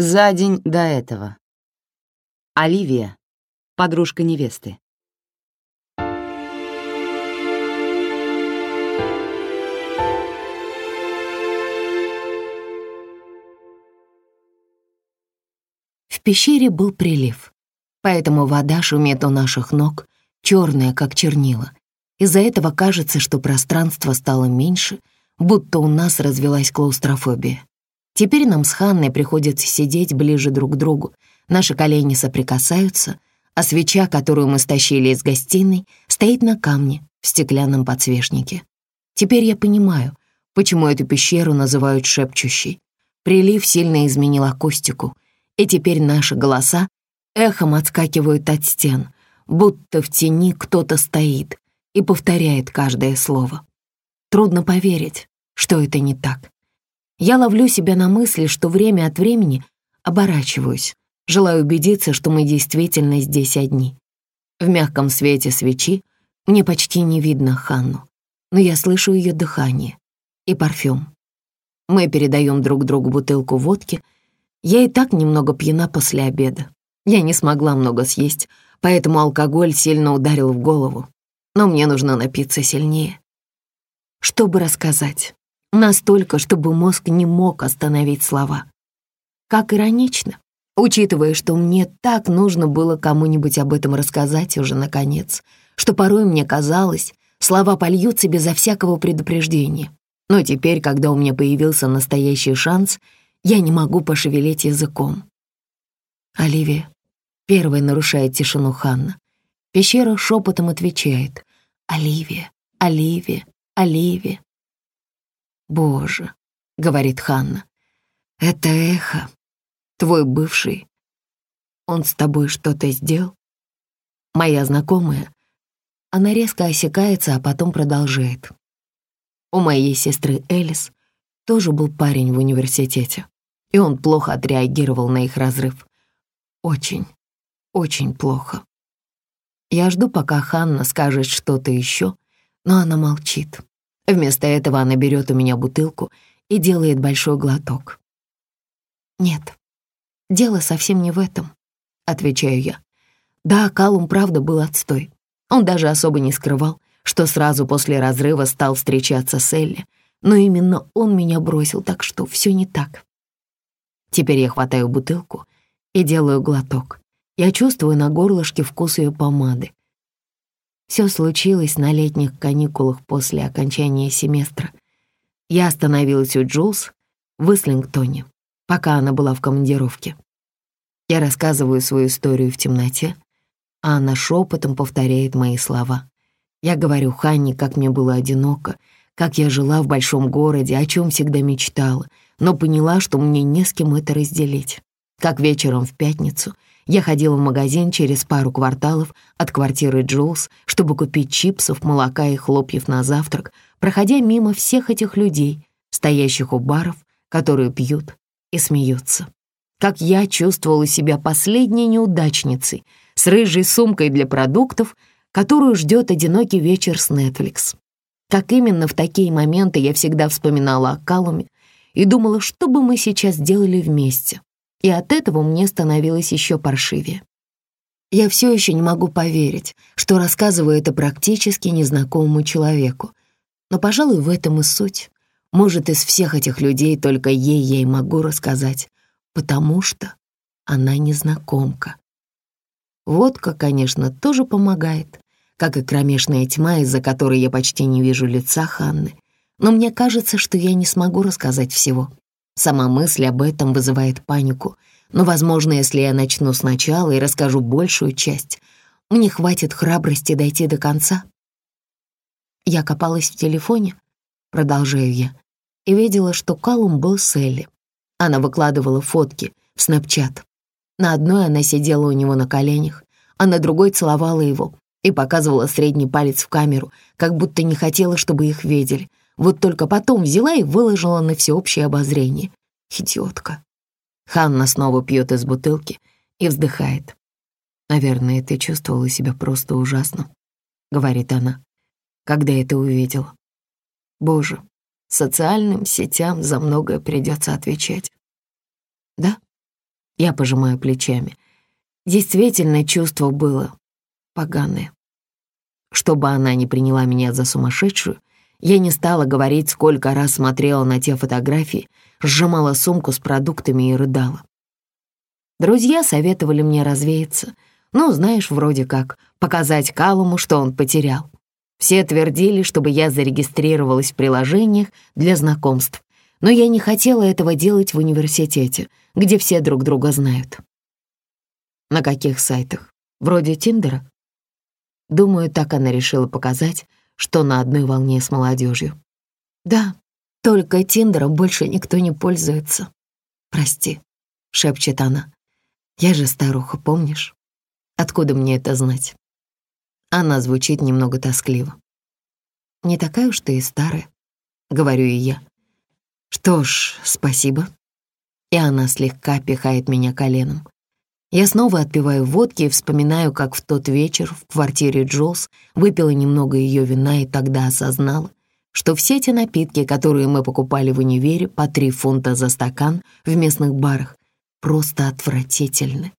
За день до этого. Оливия, подружка невесты. В пещере был прилив, поэтому вода шумит у наших ног, черная, как чернила. Из-за этого кажется, что пространство стало меньше, будто у нас развелась клаустрофобия. Теперь нам с Ханной приходится сидеть ближе друг к другу. Наши колени соприкасаются, а свеча, которую мы стащили из гостиной, стоит на камне в стеклянном подсвечнике. Теперь я понимаю, почему эту пещеру называют шепчущей. Прилив сильно изменил акустику, и теперь наши голоса эхом отскакивают от стен, будто в тени кто-то стоит и повторяет каждое слово. Трудно поверить, что это не так. Я ловлю себя на мысли, что время от времени оборачиваюсь, желаю убедиться, что мы действительно здесь одни. В мягком свете свечи мне почти не видно Ханну, но я слышу ее дыхание и парфюм. Мы передаем друг другу бутылку водки. Я и так немного пьяна после обеда. Я не смогла много съесть, поэтому алкоголь сильно ударил в голову. Но мне нужно напиться сильнее. Чтобы рассказать, Настолько, чтобы мозг не мог остановить слова. Как иронично, учитывая, что мне так нужно было кому-нибудь об этом рассказать уже наконец, что порой мне казалось, слова польются безо всякого предупреждения. Но теперь, когда у меня появился настоящий шанс, я не могу пошевелить языком. Оливия первой нарушает тишину Ханна. Пещера шепотом отвечает «Оливия, Оливия, Оливия». «Боже», — говорит Ханна, — «это эхо. Твой бывший. Он с тобой что-то сделал?» Моя знакомая. Она резко осекается, а потом продолжает. У моей сестры Элис тоже был парень в университете, и он плохо отреагировал на их разрыв. Очень, очень плохо. Я жду, пока Ханна скажет что-то еще, но она молчит. Вместо этого она берет у меня бутылку и делает большой глоток. «Нет, дело совсем не в этом», — отвечаю я. Да, Калум правда был отстой. Он даже особо не скрывал, что сразу после разрыва стал встречаться с Элли, но именно он меня бросил, так что все не так. Теперь я хватаю бутылку и делаю глоток. Я чувствую на горлышке вкус ее помады. Все случилось на летних каникулах после окончания семестра. Я остановилась у Джулс в Ислингтоне, пока она была в командировке. Я рассказываю свою историю в темноте, а она шепотом повторяет мои слова. Я говорю Ханне, как мне было одиноко, как я жила в большом городе, о чем всегда мечтала, но поняла, что мне не с кем это разделить. Как вечером в пятницу — я ходила в магазин через пару кварталов от квартиры Джулс, чтобы купить чипсов, молока и хлопьев на завтрак, проходя мимо всех этих людей, стоящих у баров, которые пьют и смеются. Как я чувствовала себя последней неудачницей с рыжей сумкой для продуктов, которую ждет одинокий вечер с Netflix. Как именно в такие моменты я всегда вспоминала о Калуме и думала, что бы мы сейчас делали вместе и от этого мне становилось еще паршивее. Я все еще не могу поверить, что рассказываю это практически незнакомому человеку. Но, пожалуй, в этом и суть. Может, из всех этих людей только ей я и могу рассказать, потому что она незнакомка. Водка, конечно, тоже помогает, как и кромешная тьма, из-за которой я почти не вижу лица Ханны. Но мне кажется, что я не смогу рассказать всего. Сама мысль об этом вызывает панику. Но, возможно, если я начну сначала и расскажу большую часть, мне хватит храбрости дойти до конца. Я копалась в телефоне, продолжаю я, и видела, что Калум был с Элли. Она выкладывала фотки в Снэпчат. На одной она сидела у него на коленях, а на другой целовала его и показывала средний палец в камеру, как будто не хотела, чтобы их видели, вот только потом взяла и выложила на всеобщее обозрение. Идиотка. Ханна снова пьет из бутылки и вздыхает. «Наверное, ты чувствовала себя просто ужасно», — говорит она, когда это увидела. «Боже, социальным сетям за многое придется отвечать». «Да, Я пожимаю плечами. Действительно, чувство было поганое. Чтобы она не приняла меня за сумасшедшую, я не стала говорить, сколько раз смотрела на те фотографии, сжимала сумку с продуктами и рыдала. Друзья советовали мне развеяться. Ну, знаешь, вроде как, показать Калуму, что он потерял. Все твердили, чтобы я зарегистрировалась в приложениях для знакомств, но я не хотела этого делать в университете, где все друг друга знают. На каких сайтах? Вроде Тиндера? Думаю, так она решила показать, что на одной волне с молодежью. Да, только Тиндером больше никто не пользуется. Прости, шепчет она. Я же старуха, помнишь? Откуда мне это знать? Она звучит немного тоскливо. «Не такая уж ты и старая», — говорю и я. «Что ж, спасибо». И она слегка пихает меня коленом. Я снова отпиваю водки и вспоминаю, как в тот вечер в квартире Джулс выпила немного ее вина и тогда осознала, что все те напитки, которые мы покупали в универе по три фунта за стакан в местных барах, просто отвратительны.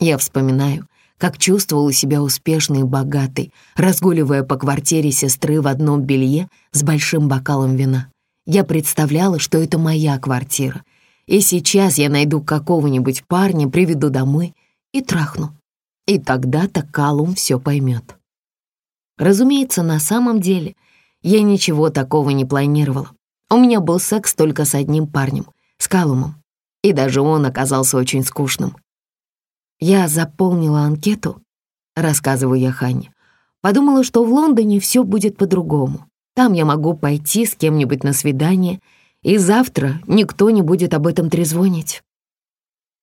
Я вспоминаю, как чувствовала себя успешной и богатой, разгуливая по квартире сестры в одном белье с большим бокалом вина. Я представляла, что это моя квартира, и сейчас я найду какого-нибудь парня, приведу домой и трахну. И тогда-то Калум все поймет. Разумеется, на самом деле я ничего такого не планировала. У меня был секс только с одним парнем, с Калумом, и даже он оказался очень скучным. Я заполнила анкету, рассказываю я Ханне. Подумала, что в Лондоне все будет по-другому. Там я могу пойти с кем-нибудь на свидание, и завтра никто не будет об этом трезвонить.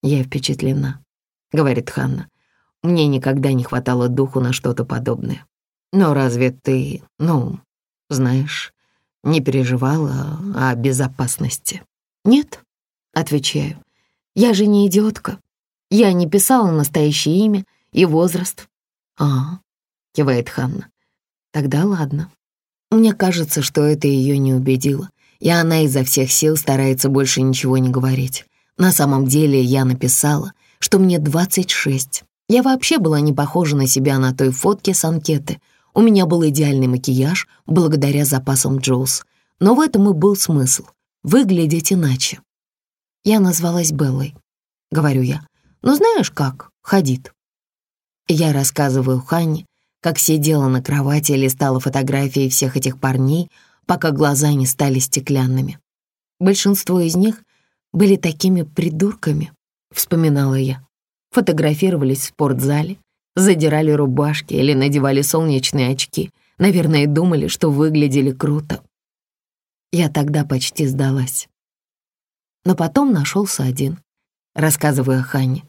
Я впечатлена, говорит Ханна. Мне никогда не хватало духу на что-то подобное. Но разве ты, ну, знаешь, не переживала о безопасности? Нет, отвечаю. Я же не идиотка. Я не писала настоящее имя и возраст. «А, — кивает Ханна, — тогда ладно. Мне кажется, что это ее не убедило, и она изо всех сил старается больше ничего не говорить. На самом деле я написала, что мне 26. Я вообще была не похожа на себя на той фотке с анкеты. У меня был идеальный макияж благодаря запасам Джоус. Но в этом и был смысл — выглядеть иначе. Я назвалась Беллой, говорю я. Ну знаешь как, ходит. Я рассказываю Ханне, как сидела на кровати и листала фотографии всех этих парней, пока глаза не стали стеклянными. Большинство из них были такими придурками, вспоминала я. Фотографировались в спортзале, задирали рубашки или надевали солнечные очки. Наверное, думали, что выглядели круто. Я тогда почти сдалась. Но потом нашелся один, рассказывая Ханне.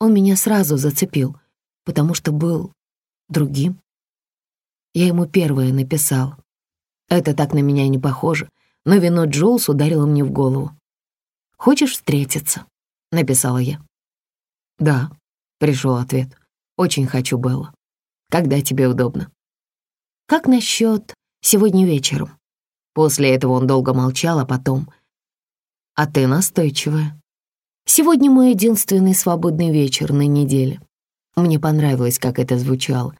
Он меня сразу зацепил, потому что был другим. Я ему первое написал. Это так на меня не похоже, но вино Джоулс ударило мне в голову. «Хочешь встретиться?» — написала я. «Да», — пришел ответ. «Очень хочу, Белла. Когда тебе удобно?» «Как насчет сегодня вечером?» После этого он долго молчал, а потом... «А ты настойчивая». Сегодня мой единственный свободный вечер на неделе. Мне понравилось, как это звучало,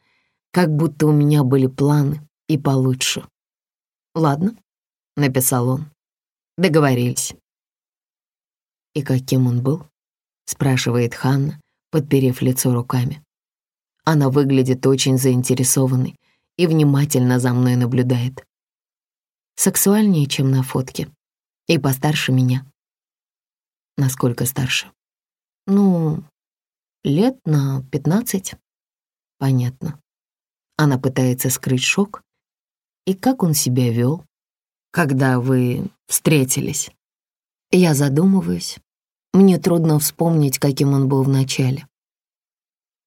как будто у меня были планы и получше. «Ладно», — написал он, — «договорились». «И каким он был?» — спрашивает Ханна, подперев лицо руками. Она выглядит очень заинтересованной и внимательно за мной наблюдает. Сексуальнее, чем на фотке, и постарше меня. Насколько старше? Ну, лет на пятнадцать. Понятно. Она пытается скрыть шок. И как он себя вел, когда вы встретились? Я задумываюсь. Мне трудно вспомнить, каким он был вначале.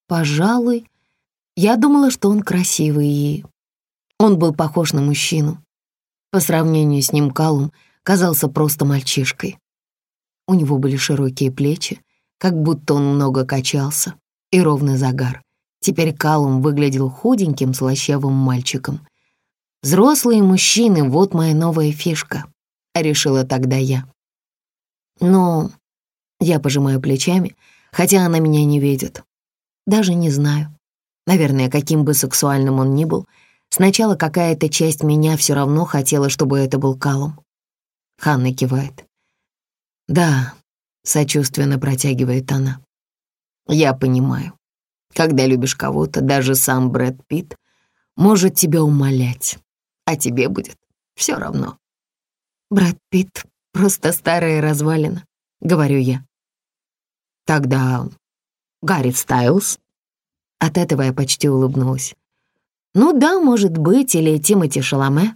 Пожалуй, я думала, что он красивый, и он был похож на мужчину. По сравнению с ним Калум казался просто мальчишкой. У него были широкие плечи, как будто он много качался, и ровный загар. Теперь Калум выглядел худеньким, слащавым мальчиком. «Взрослые мужчины — вот моя новая фишка», — решила тогда я. Но я пожимаю плечами, хотя она меня не видит. Даже не знаю. Наверное, каким бы сексуальным он ни был, сначала какая-то часть меня все равно хотела, чтобы это был Калум. Ханна кивает. «Да», — сочувственно протягивает она. «Я понимаю. Когда любишь кого-то, даже сам Брэд Питт может тебя умолять, а тебе будет все равно». «Брэд Питт просто старая развалина», — говорю я. «Тогда Гарри Стайлз?» От этого я почти улыбнулась. «Ну да, может быть, или Тимоти Шаломе.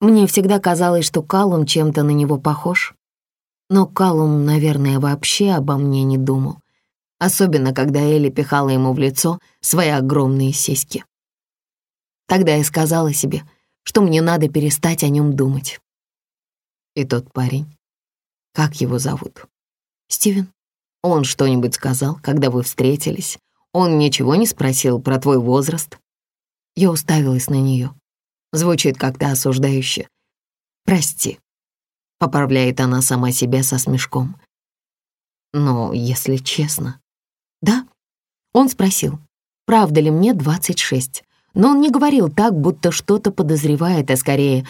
Мне всегда казалось, что Калум чем-то на него похож. Но Калум, наверное, вообще обо мне не думал. Особенно, когда Элли пихала ему в лицо свои огромные сиськи. Тогда я сказала себе, что мне надо перестать о нем думать. И тот парень, как его зовут? Стивен? Он что-нибудь сказал, когда вы встретились? Он ничего не спросил про твой возраст? Я уставилась на нее. Звучит как-то осуждающе. «Прости», — поправляет она сама себя со смешком. Но, если честно... Да, он спросил, правда ли мне 26, но он не говорил так, будто что-то подозревает, а скорее,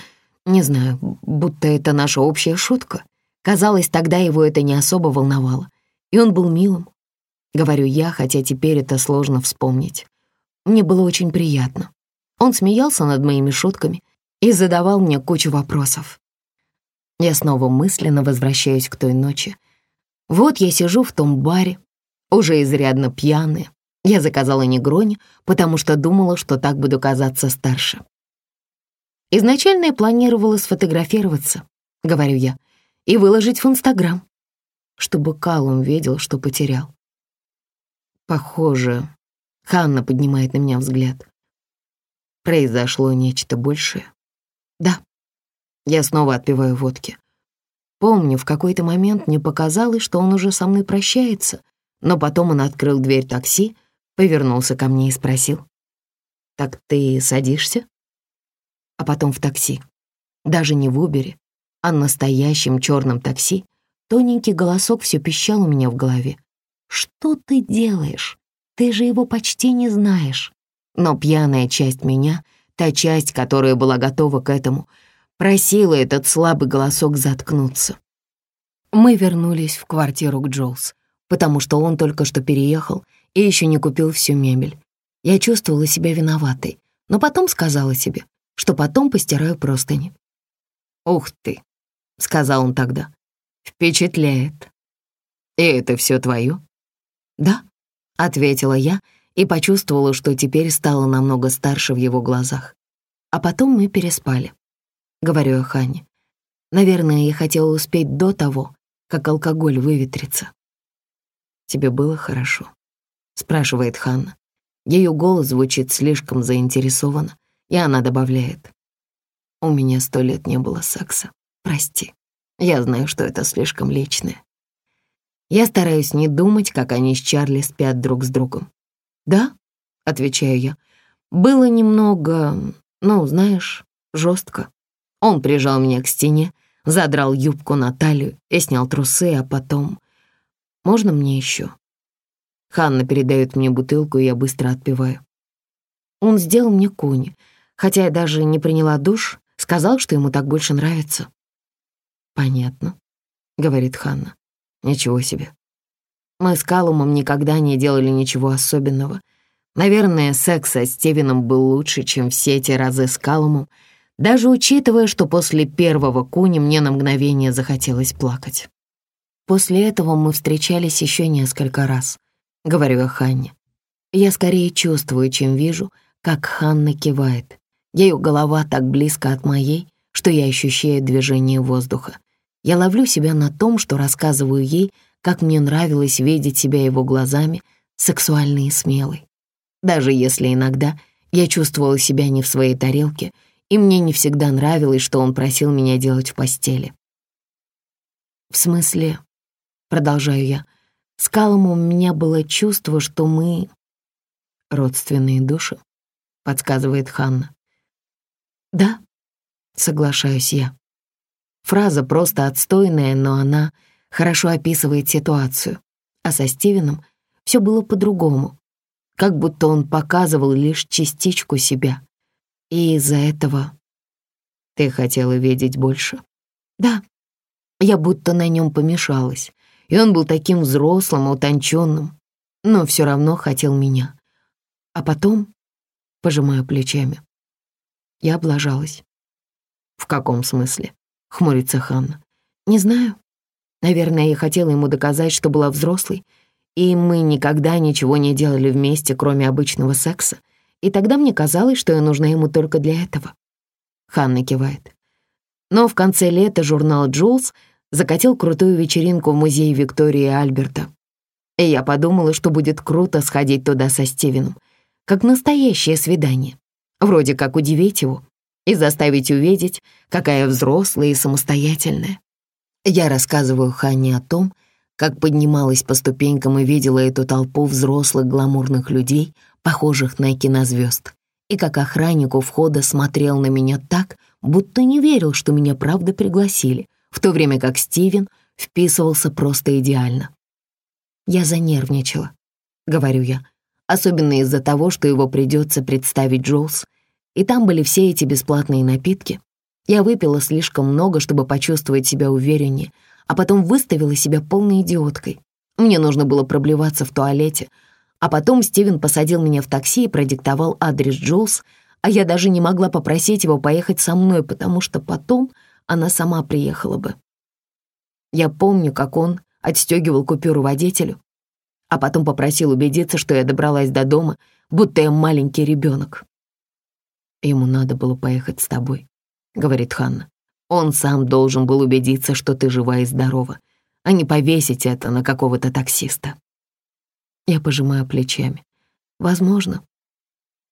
не знаю, будто это наша общая шутка. Казалось, тогда его это не особо волновало, и он был милым. Говорю я, хотя теперь это сложно вспомнить. Мне было очень приятно. Он смеялся над моими шутками и задавал мне кучу вопросов. Я снова мысленно возвращаюсь к той ночи. Вот я сижу в том баре, уже изрядно пьяная. Я заказала негрони, потому что думала, что так буду казаться старше. Изначально я планировала сфотографироваться, говорю я, и выложить в Инстаграм, чтобы Калум видел, что потерял. Похоже, Ханна поднимает на меня взгляд. Произошло нечто большее. Да. Я снова отпиваю водки. Помню, в какой-то момент мне показалось, что он уже со мной прощается, но потом он открыл дверь такси, повернулся ко мне и спросил. «Так ты садишься?» А потом в такси. Даже не в Убере, а настоящем черном такси. Тоненький голосок все пищал у меня в голове. «Что ты делаешь? Ты же его почти не знаешь». Но пьяная часть меня, та часть, которая была готова к этому, просила этот слабый голосок заткнуться. Мы вернулись в квартиру к Джоулс, потому что он только что переехал и еще не купил всю мебель. Я чувствовала себя виноватой, но потом сказала себе, что потом постираю простыни. «Ух ты», — сказал он тогда, — «впечатляет». «И это все твое?» «Да», — ответила я, — и почувствовала, что теперь стала намного старше в его глазах. А потом мы переспали. Говорю я Ханне. Наверное, я хотела успеть до того, как алкоголь выветрится. «Тебе было хорошо?» — спрашивает Ханна. Ее голос звучит слишком заинтересованно, и она добавляет. «У меня сто лет не было секса. Прости. Я знаю, что это слишком личное. Я стараюсь не думать, как они с Чарли спят друг с другом. «Да», — отвечаю я, — «было немного, ну, знаешь, жестко». Он прижал меня к стене, задрал юбку на талию и снял трусы, а потом... «Можно мне еще?» Ханна передает мне бутылку, и я быстро отпиваю. Он сделал мне куни, хотя я даже не приняла душ, сказал, что ему так больше нравится. «Понятно», — говорит Ханна. «Ничего себе. Мы с Калумом никогда не делали ничего особенного. Наверное, секс со Стивеном был лучше, чем все эти разы с Калумом, даже учитывая, что после первого куни мне на мгновение захотелось плакать. После этого мы встречались еще несколько раз, говорю я Ханне. Я скорее чувствую, чем вижу, как Ханна кивает. Ее голова так близко от моей, что я ощущаю движение воздуха. Я ловлю себя на том, что рассказываю ей как мне нравилось видеть себя его глазами, сексуальной и смелой. Даже если иногда я чувствовала себя не в своей тарелке, и мне не всегда нравилось, что он просил меня делать в постели. В смысле, продолжаю я, с Калом у меня было чувство, что мы родственные души, подсказывает Ханна. Да, соглашаюсь я. Фраза просто отстойная, но она хорошо описывает ситуацию. А со Стивеном все было по-другому, как будто он показывал лишь частичку себя. И из-за этого ты хотела видеть больше? Да, я будто на нем помешалась, и он был таким взрослым утонченным, но все равно хотел меня. А потом, пожимая плечами, я облажалась. «В каком смысле?» — хмурится Ханна. «Не знаю. Наверное, я хотела ему доказать, что была взрослой, и мы никогда ничего не делали вместе, кроме обычного секса, и тогда мне казалось, что я нужна ему только для этого». Ханна кивает. Но в конце лета журнал «Джулс» закатил крутую вечеринку в музее Виктории и Альберта. И я подумала, что будет круто сходить туда со Стивеном, как настоящее свидание. Вроде как удивить его и заставить увидеть, какая взрослая и самостоятельная. Я рассказываю Ханне о том, как поднималась по ступенькам и видела эту толпу взрослых гламурных людей, похожих на кинозвезд, и как охранник у входа смотрел на меня так, будто не верил, что меня правда пригласили, в то время как Стивен вписывался просто идеально. Я занервничала, говорю я, особенно из-за того, что его придется представить Джоулс, и там были все эти бесплатные напитки. Я выпила слишком много, чтобы почувствовать себя увереннее, а потом выставила себя полной идиоткой. Мне нужно было проблеваться в туалете, а потом Стивен посадил меня в такси и продиктовал адрес Джоулс, а я даже не могла попросить его поехать со мной, потому что потом она сама приехала бы. Я помню, как он отстегивал купюру водителю, а потом попросил убедиться, что я добралась до дома, будто я маленький ребенок. «Ему надо было поехать с тобой», — говорит Ханна. «Он сам должен был убедиться, что ты жива и здорова, а не повесить это на какого-то таксиста». Я пожимаю плечами. «Возможно.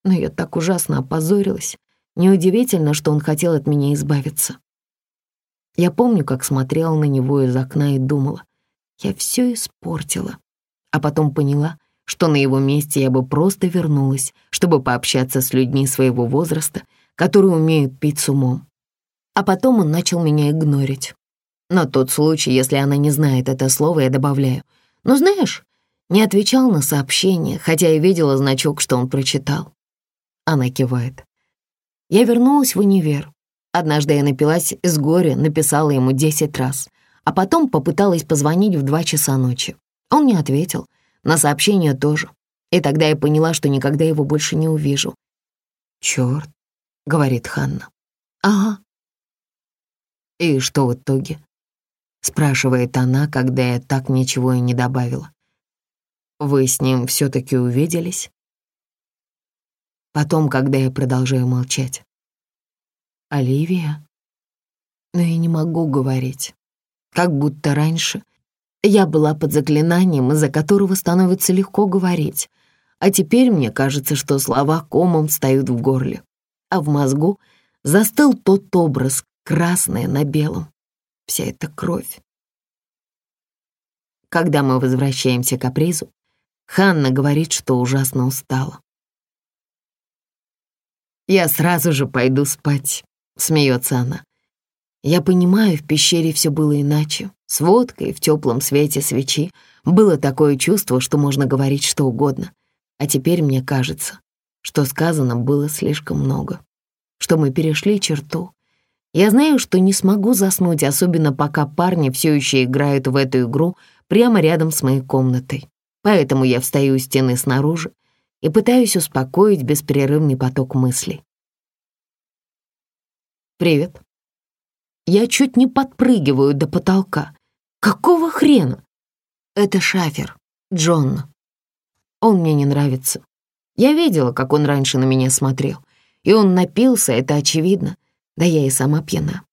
Но я так ужасно опозорилась. Неудивительно, что он хотел от меня избавиться. Я помню, как смотрела на него из окна и думала, я все испортила. А потом поняла, что на его месте я бы просто вернулась, чтобы пообщаться с людьми своего возраста, которые умеют пить с умом. А потом он начал меня игнорить. На тот случай, если она не знает это слово, я добавляю. «Ну, знаешь, не отвечал на сообщение, хотя я видела значок, что он прочитал». Она кивает. Я вернулась в универ, Однажды я напилась с горя, написала ему десять раз, а потом попыталась позвонить в два часа ночи. Он не ответил, на сообщение тоже. И тогда я поняла, что никогда его больше не увижу. «Чёрт», — говорит Ханна. «Ага». «И что в итоге?» — спрашивает она, когда я так ничего и не добавила. «Вы с ним все-таки увиделись?» Потом, когда я продолжаю молчать. Оливия? Но я не могу говорить. Как будто раньше я была под заклинанием, из-за которого становится легко говорить. А теперь мне кажется, что слова комом встают в горле. А в мозгу застыл тот образ, красное на белом. Вся эта кровь. Когда мы возвращаемся к капризу, Ханна говорит, что ужасно устала. «Я сразу же пойду спать», — смеется она. Я понимаю, в пещере все было иначе. С водкой в теплом свете свечи было такое чувство, что можно говорить что угодно. А теперь мне кажется, что сказано было слишком много, что мы перешли черту. Я знаю, что не смогу заснуть, особенно пока парни все еще играют в эту игру прямо рядом с моей комнатой. Поэтому я встаю у стены снаружи и пытаюсь успокоить беспрерывный поток мыслей. «Привет». Я чуть не подпрыгиваю до потолка. Какого хрена? Это шафер, Джон. Он мне не нравится. Я видела, как он раньше на меня смотрел. И он напился, это очевидно. Да я и сама пьяна.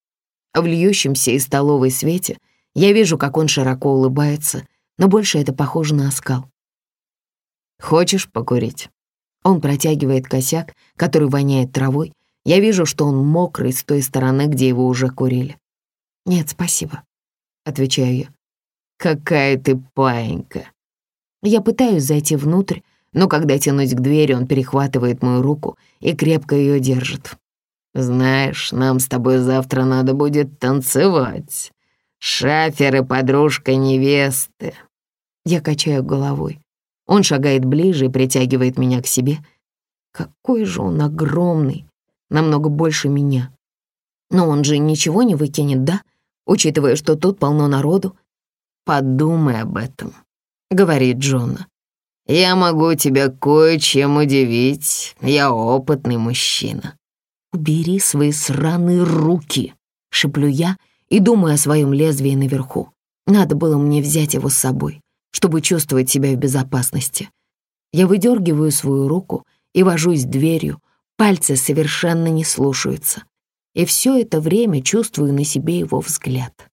В льющемся из столовой свете я вижу, как он широко улыбается, но больше это похоже на оскал. «Хочешь покурить?» Он протягивает косяк, который воняет травой, я вижу, что он мокрый с той стороны, где его уже курили. «Нет, спасибо», — отвечаю я. «Какая ты паинька!» Я пытаюсь зайти внутрь, но когда тянусь к двери, он перехватывает мою руку и крепко ее держит. «Знаешь, нам с тобой завтра надо будет танцевать. Шафер и подружка невесты». Я качаю головой. Он шагает ближе и притягивает меня к себе. Какой же он огромный, намного больше меня. Но он же ничего не выкинет, да? Учитывая, что тут полно народу. «Подумай об этом», — говорит Джона. «Я могу тебя кое-чем удивить. Я опытный мужчина». «Убери свои сраные руки», — шеплю я и думаю о своем лезвии наверху. Надо было мне взять его с собой, чтобы чувствовать себя в безопасности. Я выдергиваю свою руку и вожусь дверью, пальцы совершенно не слушаются. И все это время чувствую на себе его взгляд.